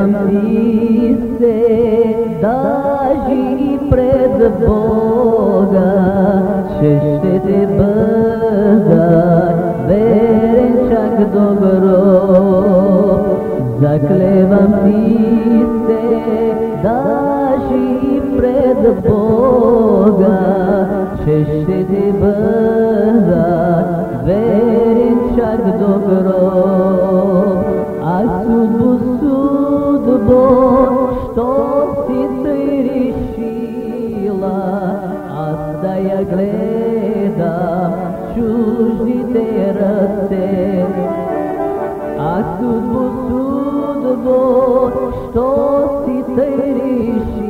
Замри се, даже и пред Бога, ще ще те бъда верен чак до Заклевам ти се, даже и пред Бога, чуждите ръце. Аз от босудово, що си тъй реши,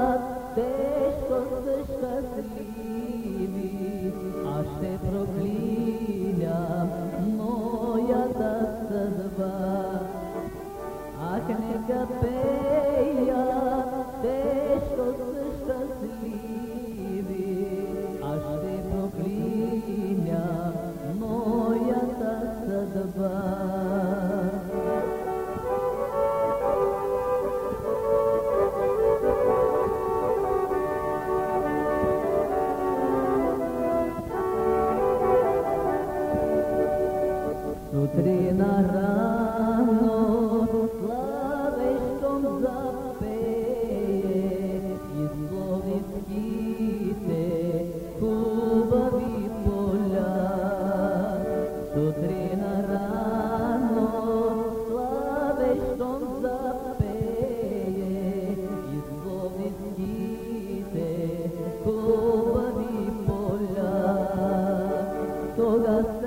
тежко са щастливи, аз ще проклиням моята съдба. Ах, нека пее Sutrina rano slaveštom zapeje i slovi skite kubavi polja. Sutrina rano slaveštom zapeje i slovi skite kubavi polja. Toga